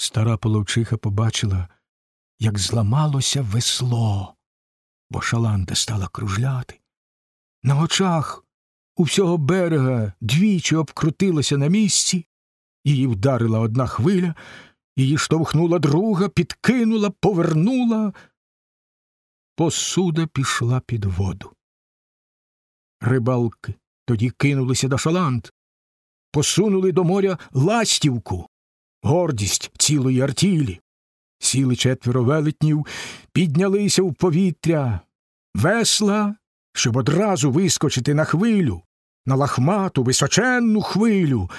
Стара половчиха побачила, як зламалося весло, бо шаланда стала кружляти. На очах у всього берега двічі обкрутилася на місці, її вдарила одна хвиля, її штовхнула друга, підкинула, повернула. Посуда пішла під воду. Рибалки тоді кинулися до шаланд, посунули до моря ластівку, гордість цілої артілі. Сіли четверо велетнів, піднялися в повітря, весла, щоб одразу вискочити на хвилю, на лахмату, височенну хвилю.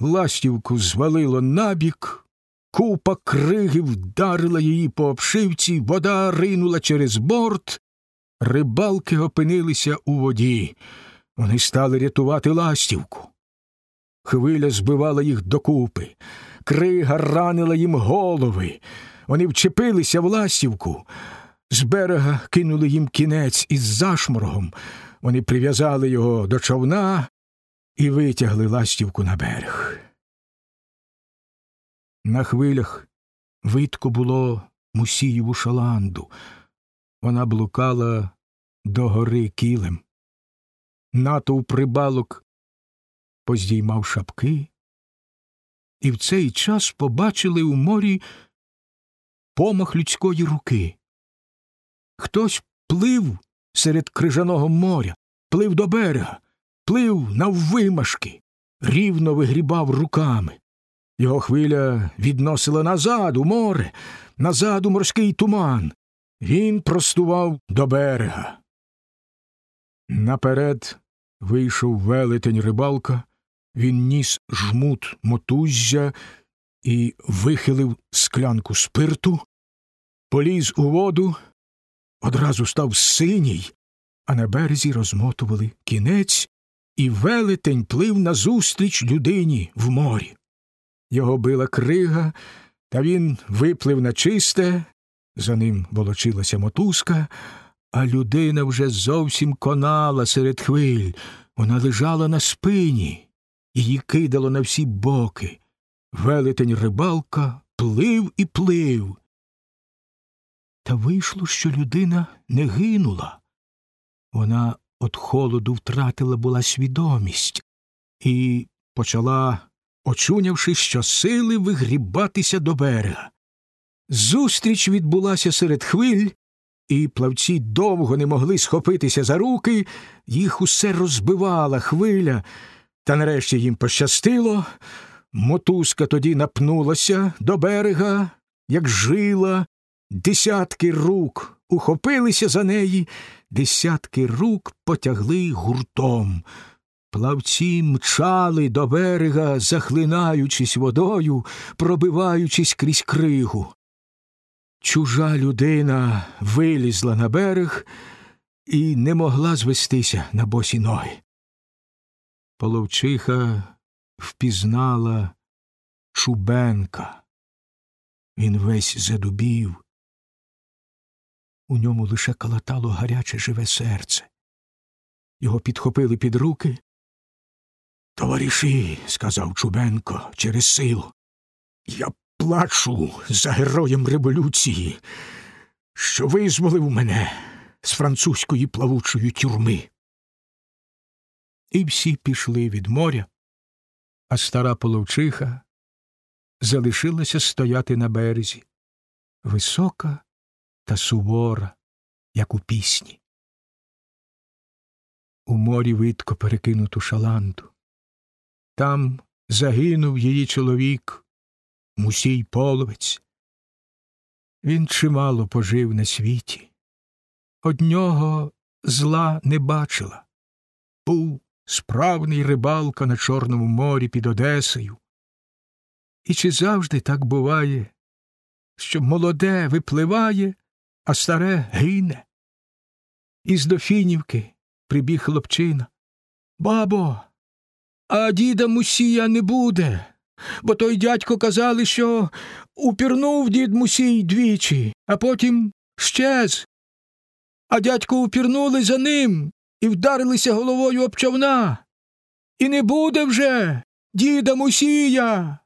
Ластівку звалило набік, купа криги вдарила її по обшивці, вода ринула через борт. Рибалки опинилися у воді. Вони стали рятувати ластівку. Хвиля збивала їх докупи, крига ранила їм голови. Вони вчепилися в ластівку. З берега кинули їм кінець із зашморгом. Вони прив'язали його до човна і витягли ластівку на берег. На хвилях видко було Мусієву шаланду. Вона блукала до гори кілем. Натовп прибалок поздіймав шапки, і в цей час побачили у морі помах людської руки. Хтось плив серед крижаного моря, плив до берега, плив наввимашки, рівно вигрібав руками. Його хвиля відносила назад у море, назад у морський туман. Він простував до берега. Наперед вийшов велетень рибалка, він ніс жмут мотуззя і вихилив склянку спирту, поліз у воду, одразу став синій, а на березі розмотували кінець, і велетень плив назустріч людині в морі. Його била крига, та він виплив на чисте, за ним волочилася мотузка, а людина вже зовсім конала серед хвиль. Вона лежала на спині, її кидало на всі боки. Велетень рибалка плив і плив. Та вийшло, що людина не гинула. Вона від холоду втратила була свідомість і почала, очунявши, щосили вигрібатися до берега. Зустріч відбулася серед хвиль, і плавці довго не могли схопитися за руки, їх усе розбивала хвиля, та нарешті їм пощастило. Мотузка тоді напнулася до берега, як жила, десятки рук ухопилися за неї, десятки рук потягли гуртом. Плавці мчали до берега, захлинаючись водою, пробиваючись крізь кригу. Чужа людина вилізла на берег і не могла звестися на босі ноги. Половчиха впізнала Чубенка. Він весь задубів. У ньому лише калатало гаряче живе серце. Його підхопили під руки. Товариші, сказав Чубенко через силу, я плачу за героєм революції, що визволив мене з французької плавучої тюрми. І всі пішли від моря, а стара половчиха залишилася стояти на березі, висока та сувора, як у пісні. У морі видко перекинуту шаланду. Там загинув її чоловік, мусій половець. Він чимало пожив на світі. Од нього зла не бачила. Був справний рибалка на Чорному морі під Одесою. І чи завжди так буває, що молоде випливає, а старе гине? Із Дофінівки прибіг хлопчина. Бабо, а діда Мусія не буде, бо той дядько казали, що упірнув дід Мусій двічі, а потім щез. А дядько упірнули за ним і вдарилися головою об човна. І не буде вже діда Мусія.